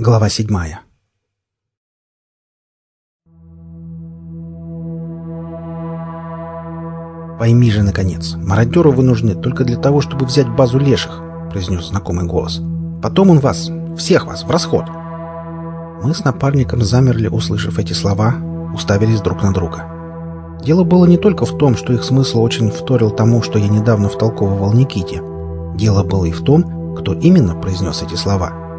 Глава седьмая. «Пойми же, наконец, мародеру вы нужны только для того, чтобы взять базу леших», — произнес знакомый голос. «Потом он вас, всех вас, в расход». Мы с напарником замерли, услышав эти слова, уставились друг на друга. Дело было не только в том, что их смысл очень вторил тому, что я недавно втолковывал Никите. Дело было и в том, кто именно произнес эти слова.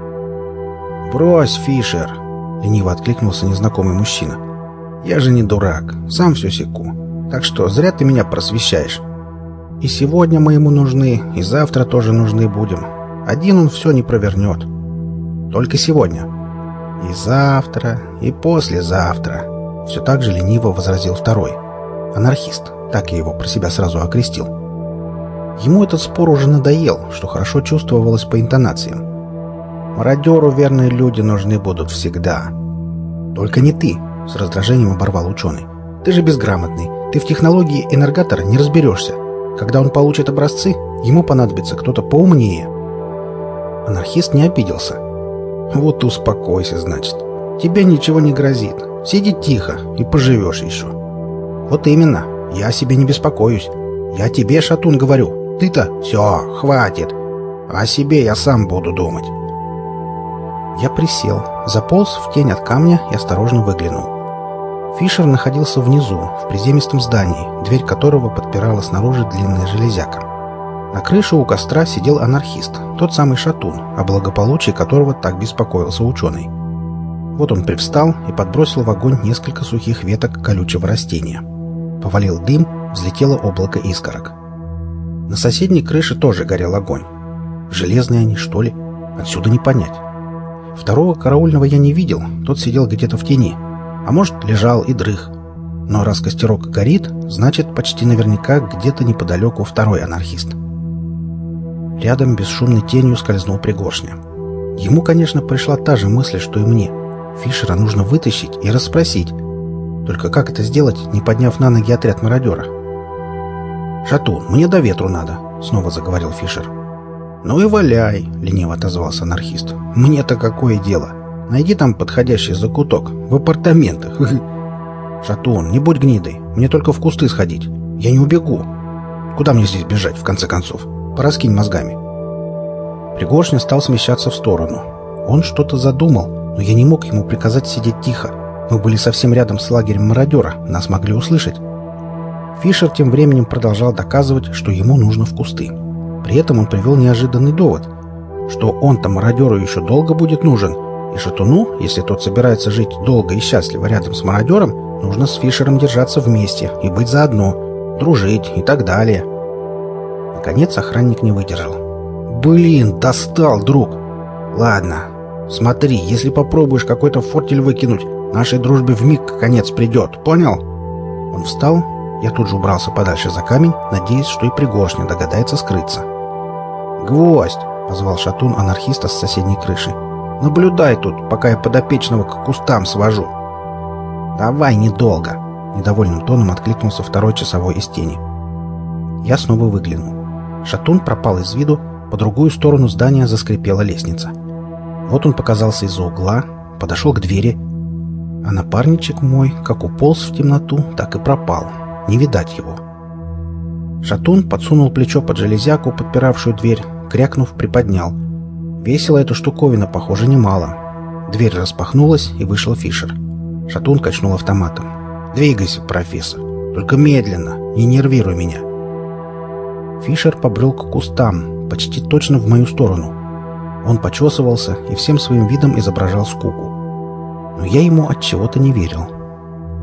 «Брось, Фишер!» — лениво откликнулся незнакомый мужчина. «Я же не дурак, сам все секу. Так что зря ты меня просвещаешь. И сегодня мы ему нужны, и завтра тоже нужны будем. Один он все не провернет. Только сегодня. И завтра, и послезавтра. Все так же лениво возразил второй. Анархист, так я его про себя сразу окрестил. Ему этот спор уже надоел, что хорошо чувствовалось по интонациям. Мародеру верные люди нужны будут всегда. Только не ты, с раздражением оборвал ученый. Ты же безграмотный. Ты в технологии энергатора не разберешься. Когда он получит образцы, ему понадобится кто-то поумнее. Анархист не обиделся. Вот успокойся, значит. Тебе ничего не грозит. Сиди тихо и поживешь еще. Вот именно. Я о себе не беспокоюсь. Я тебе, Шатун, говорю. Ты-то все, хватит. О себе я сам буду думать. Я присел, заполз в тень от камня и осторожно выглянул. Фишер находился внизу, в приземистом здании, дверь которого подпирала снаружи длинная железяка. На крыше у костра сидел анархист, тот самый шатун, о благополучии которого так беспокоился ученый. Вот он привстал и подбросил в огонь несколько сухих веток колючего растения. Повалил дым, взлетело облако искорок. На соседней крыше тоже горел огонь. Железные они, что ли? Отсюда не понять. Второго караульного я не видел, тот сидел где-то в тени, а может, лежал и дрых. Но раз костерок горит, значит, почти наверняка где-то неподалеку второй анархист. Рядом бесшумной тенью скользнул Пригоршня. Ему, конечно, пришла та же мысль, что и мне. Фишера нужно вытащить и расспросить. Только как это сделать, не подняв на ноги отряд мародера? «Шатун, мне до ветру надо», — снова заговорил Фишер. «Ну и валяй», — лениво отозвался анархист. «Мне-то какое дело? Найди там подходящий закуток. В апартаментах. Шатун, не будь гнидой. Мне только в кусты сходить. Я не убегу. Куда мне здесь бежать, в конце концов? Пораскинь мозгами. Пригоршня стал смещаться в сторону. Он что-то задумал, но я не мог ему приказать сидеть тихо. Мы были совсем рядом с лагерем мародера. Нас могли услышать. Фишер тем временем продолжал доказывать, что ему нужно в кусты. При этом он привел неожиданный довод, что он-то мародеру еще долго будет нужен, и Шатуну, если тот собирается жить долго и счастливо рядом с мародером, нужно с Фишером держаться вместе и быть заодно, дружить и так далее. Наконец охранник не выдержал. «Блин, достал, друг! Ладно, смотри, если попробуешь какой-то фортель выкинуть, нашей дружбе вмиг конец придет, понял?» Он встал, я тут же убрался подальше за камень, надеясь, что и Пригоршня догадается скрыться. «Гвоздь!» — позвал шатун анархиста с соседней крыши. Наблюдай тут, пока я подопечного к кустам свожу. Давай недолго, недовольным тоном откликнулся второй часовой из тени. Я снова выглянул. Шатун пропал из виду, по другую сторону здания заскрипела лестница. Вот он показался из-за угла, подошел к двери, а напарничек мой как уполз в темноту, так и пропал. Не видать его. Шатун подсунул плечо под железяку, подпиравшую дверь, крякнув, приподнял — Весила эта штуковина, похоже, немало. Дверь распахнулась, и вышел Фишер. Шатун качнул автоматом. «Двигайся, профессор. Только медленно. Не нервируй меня». Фишер побрел к кустам, почти точно в мою сторону. Он почесывался и всем своим видом изображал скуку. Но я ему от чего-то не верил.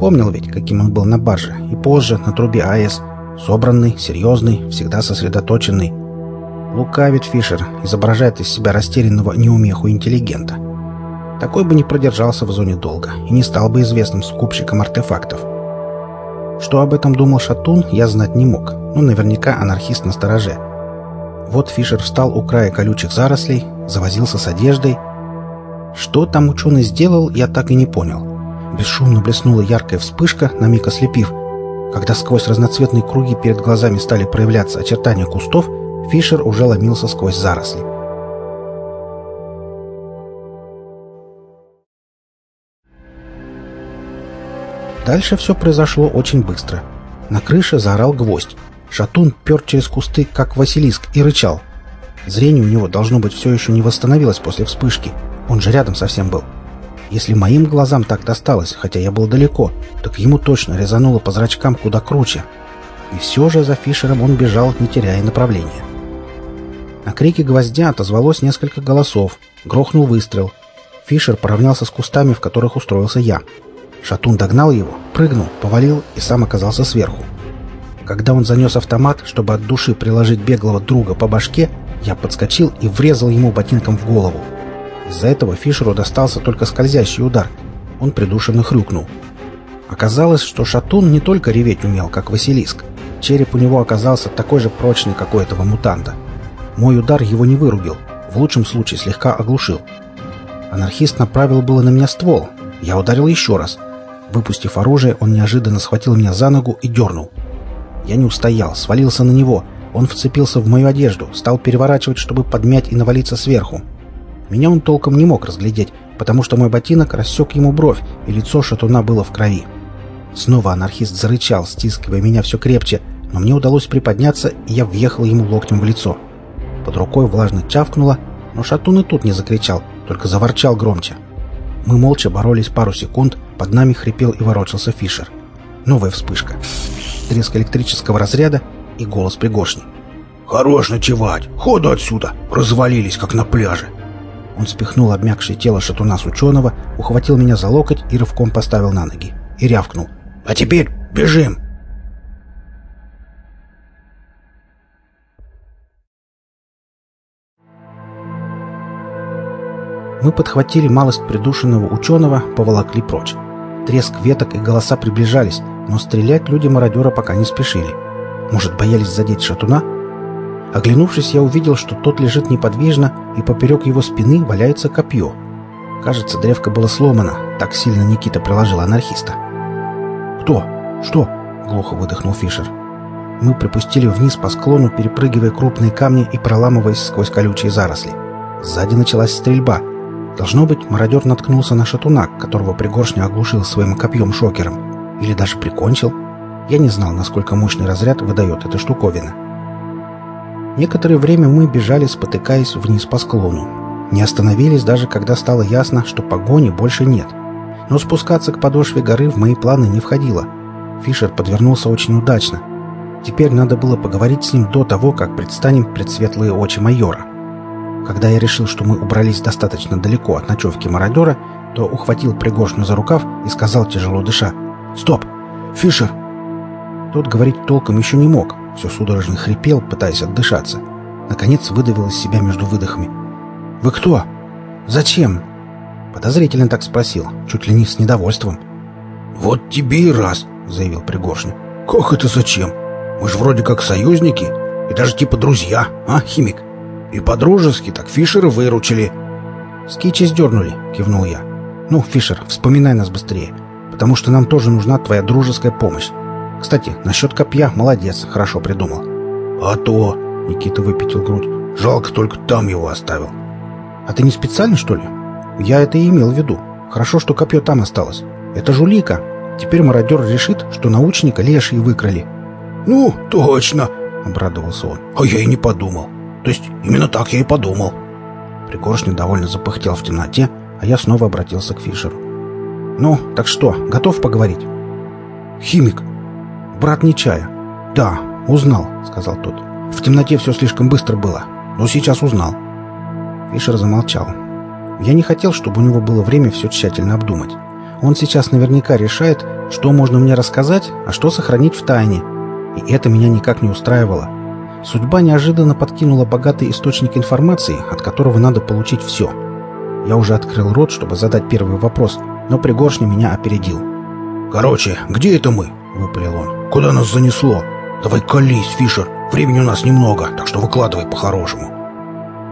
Помнил ведь, каким он был на барже, и позже на трубе АЭС. Собранный, серьезный, всегда сосредоточенный. Лукавит Фишер, изображает из себя растерянного неумеху интеллигента. Такой бы не продержался в зоне долго и не стал бы известным скупщиком артефактов. Что об этом думал Шатун, я знать не мог, но наверняка анархист на стороже. Вот Фишер встал у края колючих зарослей, завозился с одеждой. Что там ученый сделал, я так и не понял. Бесшумно блеснула яркая вспышка, на миг ослепив. Когда сквозь разноцветные круги перед глазами стали проявляться очертания кустов, Фишер уже ломился сквозь заросли. Дальше все произошло очень быстро. На крыше заорал гвоздь. Шатун пер через кусты, как Василиск, и рычал. Зрение у него, должно быть, все еще не восстановилось после вспышки. Он же рядом совсем был. — если моим глазам так досталось, хотя я был далеко, так ему точно резануло по зрачкам куда круче. И все же за Фишером он бежал, не теряя направления. На крики гвоздя отозвалось несколько голосов. Грохнул выстрел. Фишер поравнялся с кустами, в которых устроился я. Шатун догнал его, прыгнул, повалил и сам оказался сверху. Когда он занес автомат, чтобы от души приложить беглого друга по башке, я подскочил и врезал ему ботинком в голову. Из-за этого Фишеру достался только скользящий удар. Он придушенно хрюкнул. Оказалось, что Шатун не только реветь умел, как Василиск. Череп у него оказался такой же прочный, как у этого мутанта. Мой удар его не вырубил, в лучшем случае слегка оглушил. Анархист направил было на меня ствол. Я ударил еще раз. Выпустив оружие, он неожиданно схватил меня за ногу и дернул. Я не устоял, свалился на него. Он вцепился в мою одежду, стал переворачивать, чтобы подмять и навалиться сверху. Меня он толком не мог разглядеть, потому что мой ботинок рассек ему бровь, и лицо шатуна было в крови. Снова анархист зарычал, стискивая меня все крепче, но мне удалось приподняться, и я въехал ему локтем в лицо. Под рукой влажно чавкнуло, но шатун и тут не закричал, только заворчал громче. Мы молча боролись пару секунд, под нами хрипел и ворочался Фишер. Новая вспышка. Треск электрического разряда и голос пригоршни. «Хорош ночевать! Ходу отсюда! Развалились, как на пляже!» Он спихнул обмякшее тело шатуна с ученого, ухватил меня за локоть и рывком поставил на ноги. И рявкнул. «А теперь бежим!» Мы подхватили малость придушенного ученого, поволокли прочь. Треск веток и голоса приближались, но стрелять люди-мародера пока не спешили. Может, боялись задеть шатуна? Оглянувшись, я увидел, что тот лежит неподвижно, и поперек его спины валяется копье. Кажется, древко было сломано, так сильно Никита приложил анархиста. «Кто? Что?» — глухо выдохнул Фишер. Мы припустили вниз по склону, перепрыгивая крупные камни и проламываясь сквозь колючие заросли. Сзади началась стрельба. Должно быть, мародер наткнулся на шатуна, которого пригоршня оглушил своим копьем-шокером. Или даже прикончил. Я не знал, насколько мощный разряд выдает эта штуковина. Некоторое время мы бежали, спотыкаясь вниз по склону. Не остановились даже, когда стало ясно, что погони больше нет. Но спускаться к подошве горы в мои планы не входило. Фишер подвернулся очень удачно. Теперь надо было поговорить с ним до того, как предстанем пред светлые очи майора. Когда я решил, что мы убрались достаточно далеко от ночевки мародера, то ухватил Пригоршню за рукав и сказал, тяжело дыша, «Стоп! Фишер!» Тот говорить толком еще не мог, все судорожно хрипел, пытаясь отдышаться. Наконец выдавил из себя между выдохами. «Вы кто? Зачем?» Подозрительно так спросил, чуть ли не с недовольством. «Вот тебе и раз», — заявил Пригоршня. «Как это зачем? Мы же вроде как союзники и даже типа друзья, а, химик? И по-дружески так Фишера выручили». «Скичи сдернули», — кивнул я. «Ну, Фишер, вспоминай нас быстрее, потому что нам тоже нужна твоя дружеская помощь. Кстати, насчет копья молодец, хорошо придумал. А то, Никита выпятил грудь, жалко только там его оставил. А ты не специально, что ли? Я это и имел в виду. Хорошо, что копье там осталось. Это жулика. Теперь мародер решит, что научника лешие выкрали. Ну, точно, обрадовался он. А я и не подумал. То есть именно так я и подумал. Пригоршня довольно запыхтел в темноте, а я снова обратился к Фишеру. «Ну, так что, готов поговорить?» «Химик, брат Нечая». «Да, узнал», — сказал тот. «В темноте все слишком быстро было, но сейчас узнал». Фишер замолчал. Я не хотел, чтобы у него было время все тщательно обдумать. Он сейчас наверняка решает, что можно мне рассказать, а что сохранить в тайне. И это меня никак не устраивало. Судьба неожиданно подкинула богатый источник информации, от которого надо получить все. Я уже открыл рот, чтобы задать первый вопрос, но Пригоршня меня опередил. «Короче, где это мы?» — выпалил он. Куда нас занесло? Давай колись, Фишер. Времени у нас немного, так что выкладывай по-хорошему.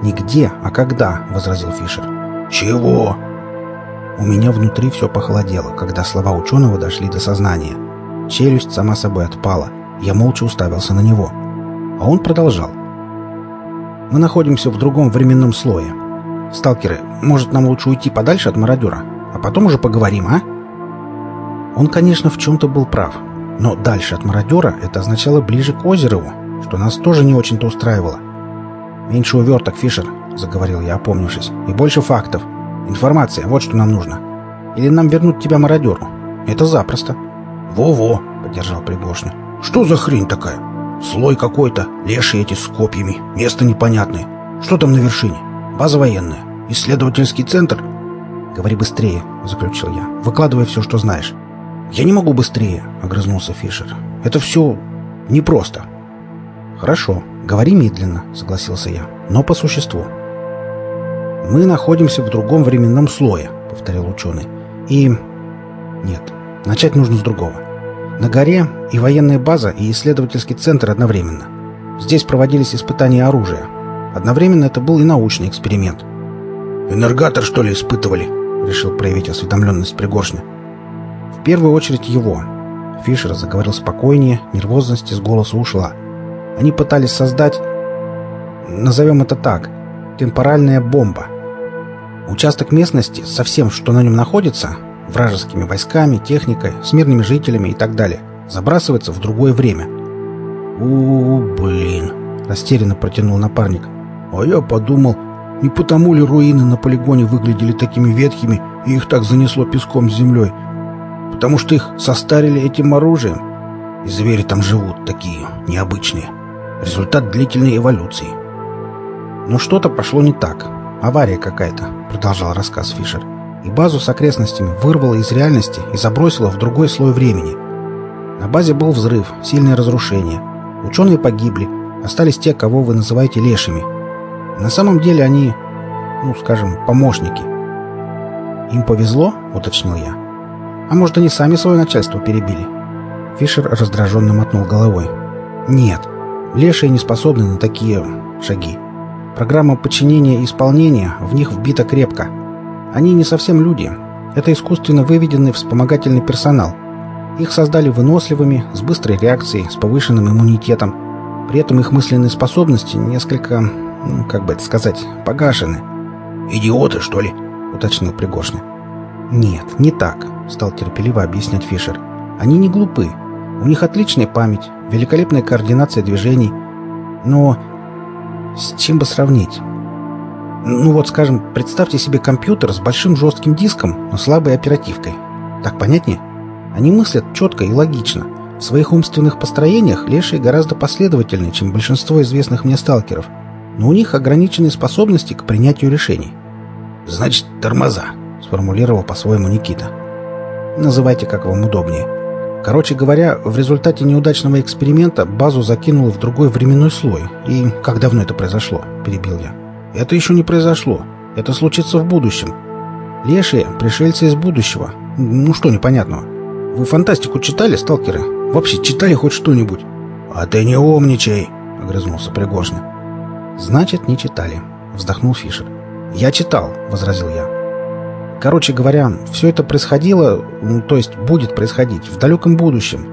«Не где, а когда», — возразил Фишер. «Чего?» У меня внутри все похолодело, когда слова ученого дошли до сознания. Челюсть сама собой отпала. Я молча уставился на него. А он продолжал. «Мы находимся в другом временном слое. Сталкеры, может, нам лучше уйти подальше от мародера? А потом уже поговорим, а?» Он, конечно, в чем-то был прав. Но дальше от мародера это означало ближе к Озерову, что нас тоже не очень-то устраивало. «Меньше уверток, Фишер», — заговорил я, опомнившись. «И больше фактов. Информация, вот что нам нужно. Или нам вернуть тебя мародеру. Это запросто». «Во-во», — поддержал Пригоршня. «Что за хрень такая? Слой какой-то, лешие эти с копьями, место непонятное. Что там на вершине? База военная? Исследовательский центр?» «Говори быстрее», — заключил я. «Выкладывай все, что знаешь». «Я не могу быстрее», — огрызнулся Фишер. «Это все непросто». «Хорошо, говори медленно», — согласился я, — «но по существу». «Мы находимся в другом временном слое», — повторил ученый. «И...» «Нет, начать нужно с другого. На горе и военная база, и исследовательский центр одновременно. Здесь проводились испытания оружия. Одновременно это был и научный эксперимент». «Энергатор, что ли, испытывали?» — решил проявить осведомленность Пригоршня. «В первую очередь его». Фишер заговорил спокойнее, нервозность из голоса ушла. Они пытались создать, назовем это так, темпоральная бомба. Участок местности со всем, что на нем находится, вражескими войсками, техникой, с мирными жителями и так далее, забрасывается в другое время. -у блин!» — растерянно протянул напарник. «А я подумал, не потому ли руины на полигоне выглядели такими ветхими и их так занесло песком с землей? Потому что их состарили этим оружием? И звери там живут такие необычные». Результат длительной эволюции. Но что-то пошло не так. Авария какая-то, продолжал рассказ Фишер. И базу с окрестностями вырвало из реальности и забросило в другой слой времени. На базе был взрыв, сильное разрушение. Ученые погибли, остались те, кого вы называете лешими. На самом деле они, ну, скажем, помощники. Им повезло, уточнил я. А может, они сами свое начальство перебили? Фишер раздраженно мотнул головой. Нет, Лешие не способны на такие шаги. Программа подчинения и исполнения в них вбита крепко. Они не совсем люди. Это искусственно выведенный вспомогательный персонал. Их создали выносливыми, с быстрой реакцией, с повышенным иммунитетом. При этом их мысленные способности несколько, ну, как бы это сказать, погашены. «Идиоты, что ли?» — уточнил Пригоршня. «Нет, не так», — стал терпеливо объяснять Фишер. «Они не глупы. У них отличная память, великолепная координация движений. Но с чем бы сравнить? Ну вот, скажем, представьте себе компьютер с большим жестким диском, но слабой оперативкой. Так понятнее? Они мыслят четко и логично. В своих умственных построениях лешие гораздо последовательнее, чем большинство известных мне сталкеров. Но у них ограниченные способности к принятию решений. «Значит, тормоза», — сформулировал по-своему Никита. «Называйте, как вам удобнее. Короче говоря, в результате неудачного эксперимента базу закинуло в другой временной слой. И как давно это произошло? Перебил я. Это еще не произошло. Это случится в будущем. Лешие — пришельцы из будущего. Ну что непонятного? Вы фантастику читали, сталкеры? Вообще читали хоть что-нибудь? А ты не умничай, — огрызнулся Пригожин. Значит, не читали, — вздохнул Фишер. Я читал, — возразил я. Короче говоря, все это происходило, ну, то есть будет происходить в далеком будущем.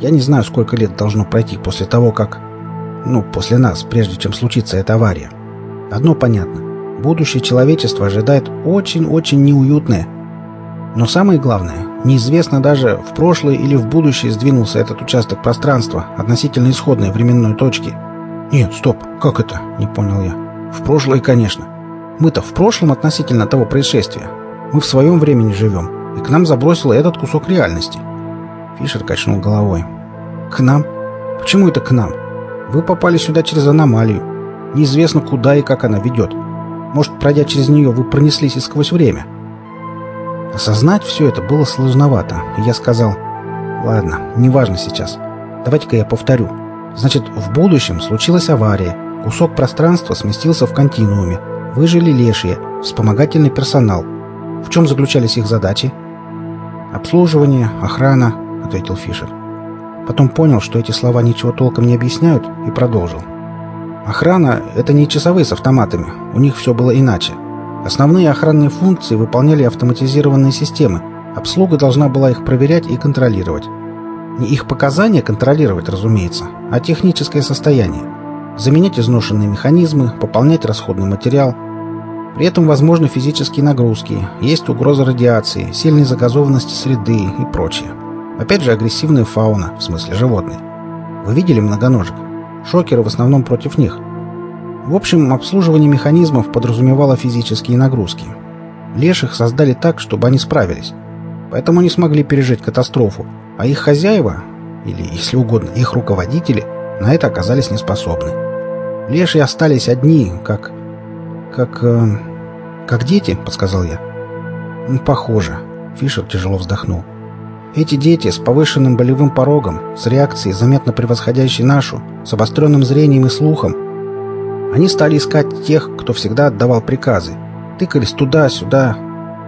Я не знаю, сколько лет должно пройти после того, как... Ну, после нас, прежде чем случится эта авария. Одно понятно. Будущее человечества ожидает очень-очень неуютное. Но самое главное, неизвестно даже, в прошлое или в будущее сдвинулся этот участок пространства относительно исходной временной точки. Нет, стоп, как это? Не понял я. В прошлое, конечно. Мы-то в прошлом относительно того происшествия. Мы в своем времени живем, и к нам забросило этот кусок реальности. Фишер качнул головой. К нам? Почему это к нам? Вы попали сюда через аномалию. Неизвестно, куда и как она ведет. Может, пройдя через нее, вы пронеслись и сквозь время. Осознать все это было сложновато, и я сказал, «Ладно, неважно сейчас. Давайте-ка я повторю. Значит, в будущем случилась авария, кусок пространства сместился в континууме, выжили лешие, вспомогательный персонал — в чем заключались их задачи? Обслуживание, охрана, ответил Фишер. Потом понял, что эти слова ничего толком не объясняют, и продолжил. Охрана — это не часовые с автоматами, у них все было иначе. Основные охранные функции выполняли автоматизированные системы. Обслуга должна была их проверять и контролировать. Не их показания контролировать, разумеется, а техническое состояние. Заменять изношенные механизмы, пополнять расходный материал — при этом возможны физические нагрузки, есть угроза радиации, сильной загазованности среды и прочее. Опять же агрессивная фауна, в смысле животные. Вы видели многоножек? Шокеры в основном против них. В общем, обслуживание механизмов подразумевало физические нагрузки. Леших создали так, чтобы они справились. Поэтому не смогли пережить катастрофу, а их хозяева, или, если угодно, их руководители, на это оказались неспособны. Леши остались одни, как... как... Э, как дети, подсказал я. Похоже. Фишер тяжело вздохнул. Эти дети с повышенным болевым порогом, с реакцией, заметно превосходящей нашу, с обостренным зрением и слухом, они стали искать тех, кто всегда отдавал приказы. Тыкались туда-сюда,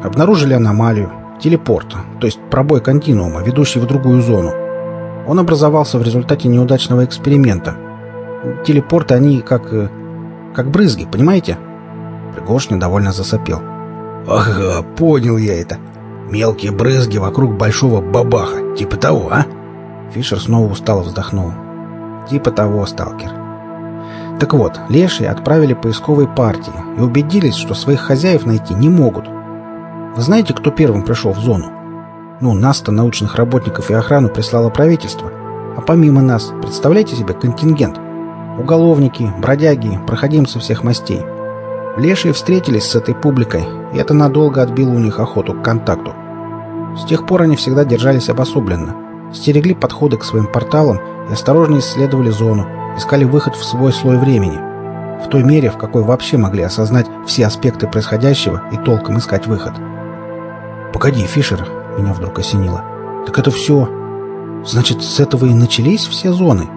обнаружили аномалию, телепорт, то есть пробой континуума, ведущий в другую зону. Он образовался в результате неудачного эксперимента. Телепорты, они как... Э, как брызги, понимаете? Пригоршня довольно засопел. «Ага, понял я это. Мелкие брызги вокруг большого бабаха. Типа того, а?» Фишер снова устало вздохнул. «Типа того, сталкер». Так вот, лешие отправили поисковые партии и убедились, что своих хозяев найти не могут. Вы знаете, кто первым пришел в зону? Ну, нас-то, научных работников и охрану, прислало правительство. А помимо нас, представляете себе контингент? Уголовники, бродяги, проходимцы всех мастей. Лешие встретились с этой публикой, и это надолго отбило у них охоту к контакту. С тех пор они всегда держались обособленно, стерегли подходы к своим порталам и осторожно исследовали зону, искали выход в свой слой времени. В той мере, в какой вообще могли осознать все аспекты происходящего и толком искать выход. «Погоди, Фишер!» — меня вдруг осенило. «Так это все... Значит, с этого и начались все зоны?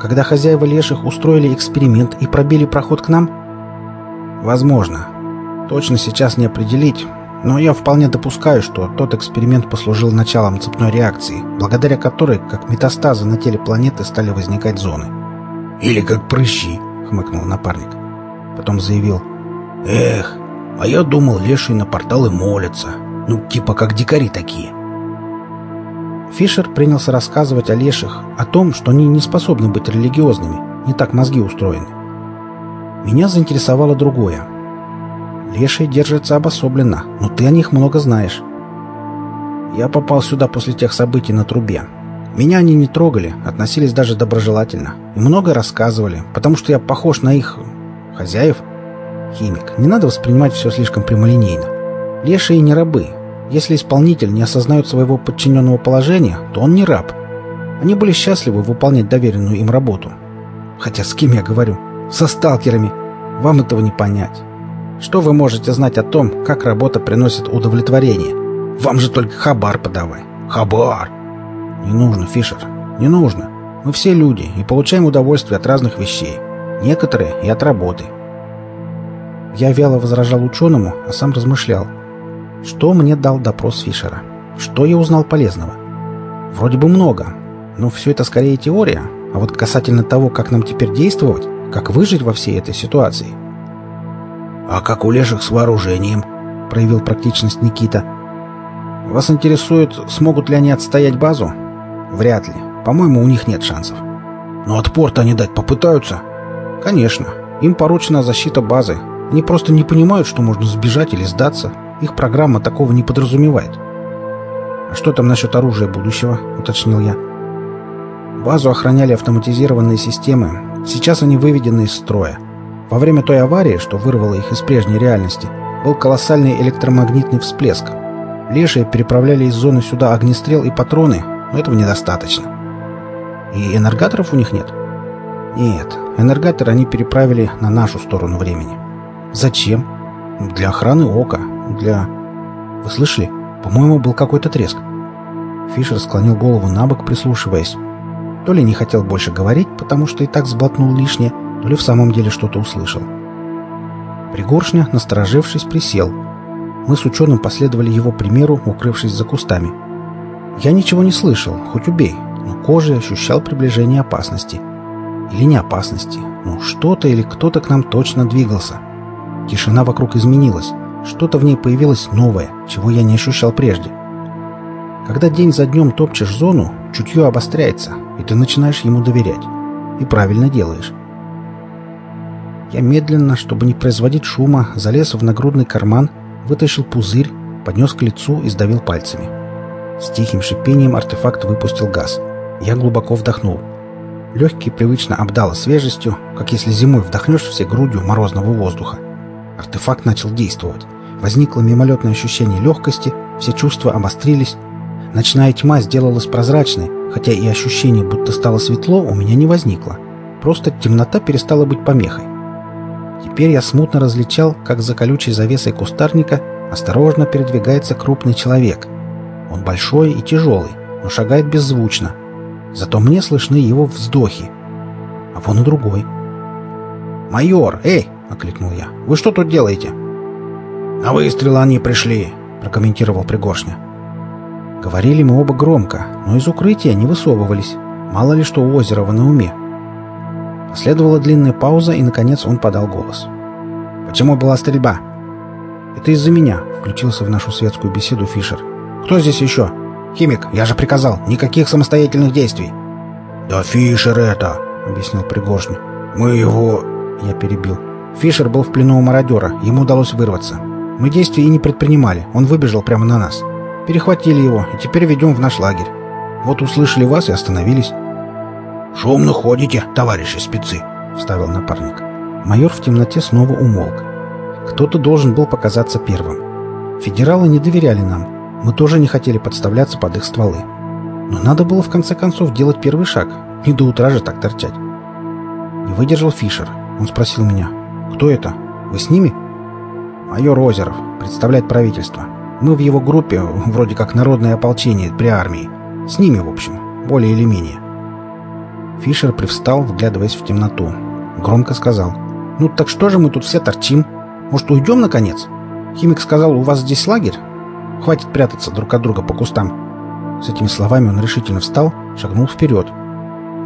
Когда хозяева леших устроили эксперимент и пробили проход к нам?» «Возможно. Точно сейчас не определить, но я вполне допускаю, что тот эксперимент послужил началом цепной реакции, благодаря которой, как метастазы на теле планеты, стали возникать зоны. «Или как прыщи», — хмыкнул напарник. Потом заявил. «Эх, а я думал, лешие на порталы молятся. Ну, типа как дикари такие». Фишер принялся рассказывать о леших, о том, что они не способны быть религиозными, не так мозги устроены. Меня заинтересовало другое. Лешие держатся обособленно, но ты о них много знаешь. Я попал сюда после тех событий на трубе. Меня они не трогали, относились даже доброжелательно. И много рассказывали, потому что я похож на их... хозяев. Химик, не надо воспринимать все слишком прямолинейно. Лешие не рабы. Если исполнитель не осознает своего подчиненного положения, то он не раб. Они были счастливы выполнять доверенную им работу. Хотя с кем я говорю? Со сталкерами. Вам этого не понять. Что вы можете знать о том, как работа приносит удовлетворение? Вам же только хабар подавай. Хабар! Не нужно, Фишер, не нужно. Мы все люди и получаем удовольствие от разных вещей. Некоторые и от работы. Я вяло возражал ученому, а сам размышлял. Что мне дал допрос Фишера? Что я узнал полезного? Вроде бы много, но все это скорее теория, а вот касательно того, как нам теперь действовать, как выжить во всей этой ситуации? «А как у леших с вооружением?» — проявил практичность Никита. «Вас интересует, смогут ли они отстоять базу?» «Вряд ли. По-моему, у них нет шансов». «Но отпор они дать попытаются?» «Конечно. Им поручена защита базы. Они просто не понимают, что можно сбежать или сдаться. Их программа такого не подразумевает». «А что там насчет оружия будущего?» — уточнил я. Базу охраняли автоматизированные системы, Сейчас они выведены из строя. Во время той аварии, что вырвало их из прежней реальности, был колоссальный электромагнитный всплеск. Лешие переправляли из зоны сюда огнестрел и патроны, но этого недостаточно. И энергаторов у них нет? Нет, энергатор они переправили на нашу сторону времени. Зачем? Для охраны ока, для... Вы слышали? По-моему, был какой-то треск. Фишер склонил голову на бок, прислушиваясь. То ли не хотел больше говорить, потому что и так сглотнул лишнее, то ли в самом деле что-то услышал. Пригоршня, насторожившись, присел. Мы с ученым последовали его примеру, укрывшись за кустами. Я ничего не слышал, хоть убей, но кожей ощущал приближение опасности. Или не опасности, но что-то или кто-то к нам точно двигался. Тишина вокруг изменилась, что-то в ней появилось новое, чего я не ощущал прежде. Когда день за днем топчешь зону, чутье обостряется, и ты начинаешь ему доверять. И правильно делаешь. Я медленно, чтобы не производить шума, залез в нагрудный карман, вытащил пузырь, поднес к лицу и сдавил пальцами. С тихим шипением артефакт выпустил газ. Я глубоко вдохнул. Легкий привычно обдало свежестью, как если зимой вдохнешь все грудью морозного воздуха. Артефакт начал действовать. Возникло мимолетное ощущение легкости, все чувства обострились. Ночная тьма сделалась прозрачной, хотя и ощущение, будто стало светло, у меня не возникло. Просто темнота перестала быть помехой. Теперь я смутно различал, как за колючей завесой кустарника осторожно передвигается крупный человек. Он большой и тяжелый, но шагает беззвучно. Зато мне слышны его вздохи. А вон и другой. «Майор, эй!» — окликнул я. «Вы что тут делаете?» «На выстрелы они пришли», — прокомментировал Пригоршня. Говорили мы оба громко, но из укрытия не высовывались. Мало ли что у Озерова на уме. Последовала длинная пауза, и, наконец, он подал голос. «Почему была стрельба?» «Это из-за меня», — включился в нашу светскую беседу Фишер. «Кто здесь еще?» «Химик, я же приказал, никаких самостоятельных действий». «Да Фишер это», — объяснил Пригожин. «Мы его...» — я перебил. Фишер был в плену у мародера, ему удалось вырваться. Мы действий и не предпринимали, он выбежал прямо на нас. Перехватили его и теперь ведем в наш лагерь. Вот услышали вас и остановились. «Шумно ходите, товарищи спецы», — вставил напарник. Майор в темноте снова умолк. Кто-то должен был показаться первым. Федералы не доверяли нам. Мы тоже не хотели подставляться под их стволы. Но надо было в конце концов делать первый шаг. Не до утра же так торчать. Не выдержал Фишер. Он спросил меня. «Кто это? Вы с ними?» «Майор Озеров. Представляет правительство. Мы в его группе, вроде как народное ополчение при армии. С ними, в общем, более или менее». Фишер привстал, вглядываясь в темноту. Громко сказал. «Ну так что же мы тут все торчим? Может, уйдем, наконец? Химик сказал, у вас здесь лагерь? Хватит прятаться друг от друга по кустам». С этими словами он решительно встал, шагнул вперед.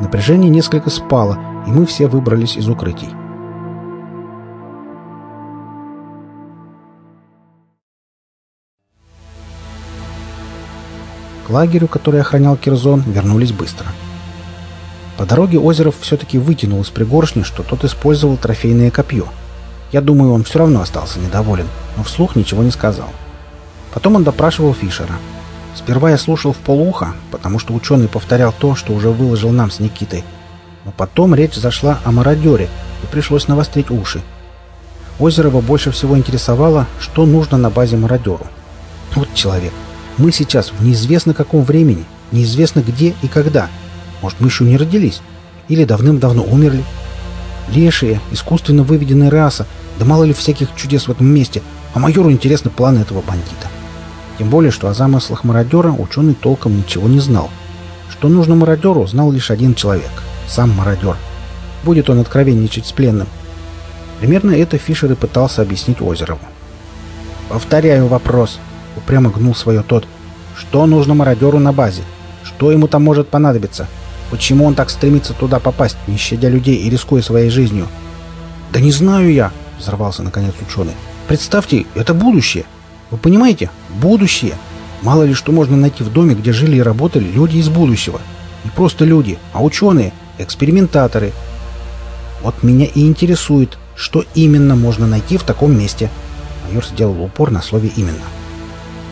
Напряжение несколько спало, и мы все выбрались из укрытий. К лагерю, который охранял Кирзон, вернулись быстро. По дороге Озеров все-таки вытянул из пригоршни, что тот использовал трофейное копье. Я думаю, он все равно остался недоволен, но вслух ничего не сказал. Потом он допрашивал Фишера. Сперва я слушал в полуха, потому что ученый повторял то, что уже выложил нам с Никитой. Но потом речь зашла о мародере, и пришлось навострить уши. Озерова больше всего интересовало, что нужно на базе мародеру. Вот человек. Мы сейчас в неизвестно каком времени, неизвестно где и когда – может, мы еще не родились? Или давным-давно умерли? Лешие, искусственно выведенная раса, да мало ли всяких чудес в этом месте, а майору интересны планы этого бандита. Тем более, что о замыслах мародера ученый толком ничего не знал. Что нужно мародеру, знал лишь один человек – сам мародер. Будет он откровенничать с пленным. Примерно это Фишер и пытался объяснить Озерову. «Повторяю вопрос», – упрямо гнул свое тот. «Что нужно мародеру на базе? Что ему там может понадобиться?» Почему он так стремится туда попасть, не щадя людей и рискуя своей жизнью? «Да не знаю я», — взорвался наконец ученый. «Представьте, это будущее. Вы понимаете? Будущее. Мало ли что можно найти в доме, где жили и работали люди из будущего. Не просто люди, а ученые, экспериментаторы. Вот меня и интересует, что именно можно найти в таком месте». Майор сделал упор на слове «именно».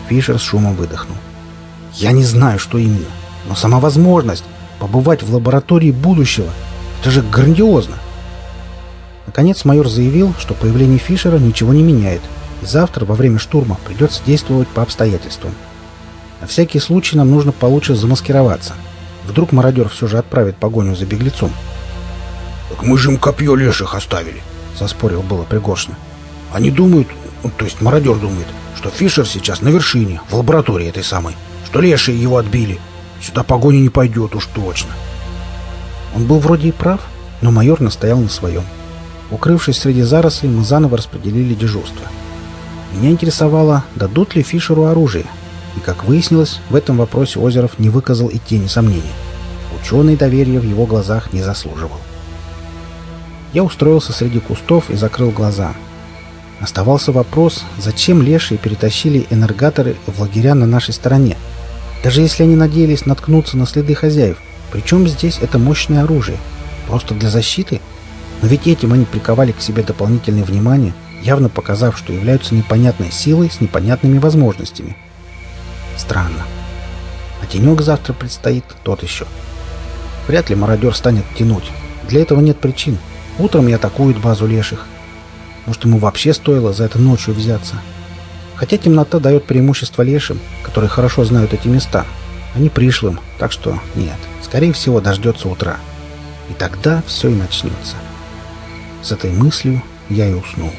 Фишер с шумом выдохнул. «Я не знаю, что именно, но сама возможность, Побывать в лаборатории будущего — это же грандиозно! Наконец майор заявил, что появление Фишера ничего не меняет, и завтра во время штурма придется действовать по обстоятельствам. На всякий случай нам нужно получше замаскироваться. Вдруг мародер все же отправит погоню за беглецом. «Так мы же им копье леших оставили», — заспорил было Пригоршня. «Они думают, то есть мародер думает, что Фишер сейчас на вершине, в лаборатории этой самой, что лешие его отбили, Сюда погоня не пойдет уж точно. Он был вроде и прав, но майор настоял на своем. Укрывшись среди зарослей, мы заново распределили дежурство. Меня интересовало, дадут ли Фишеру оружие. И, как выяснилось, в этом вопросе Озеров не выказал и тени сомнений. Ученый доверия в его глазах не заслуживал. Я устроился среди кустов и закрыл глаза. Оставался вопрос, зачем лешие перетащили энергаторы в лагеря на нашей стороне – даже если они надеялись наткнуться на следы хозяев, причем здесь это мощное оружие? Просто для защиты? Но ведь этим они приковали к себе дополнительное внимание, явно показав, что являются непонятной силой с непонятными возможностями. Странно. А тенек завтра предстоит тот еще. Вряд ли мародер станет тянуть. Для этого нет причин. Утром и атакуют базу леших. Может, ему вообще стоило за это ночью взяться. Хотя темнота дает преимущество лешим, которые хорошо знают эти места. Они пришлым, так что нет. Скорее всего, дождется утра. И тогда все и начнется. С этой мыслью я и уснул.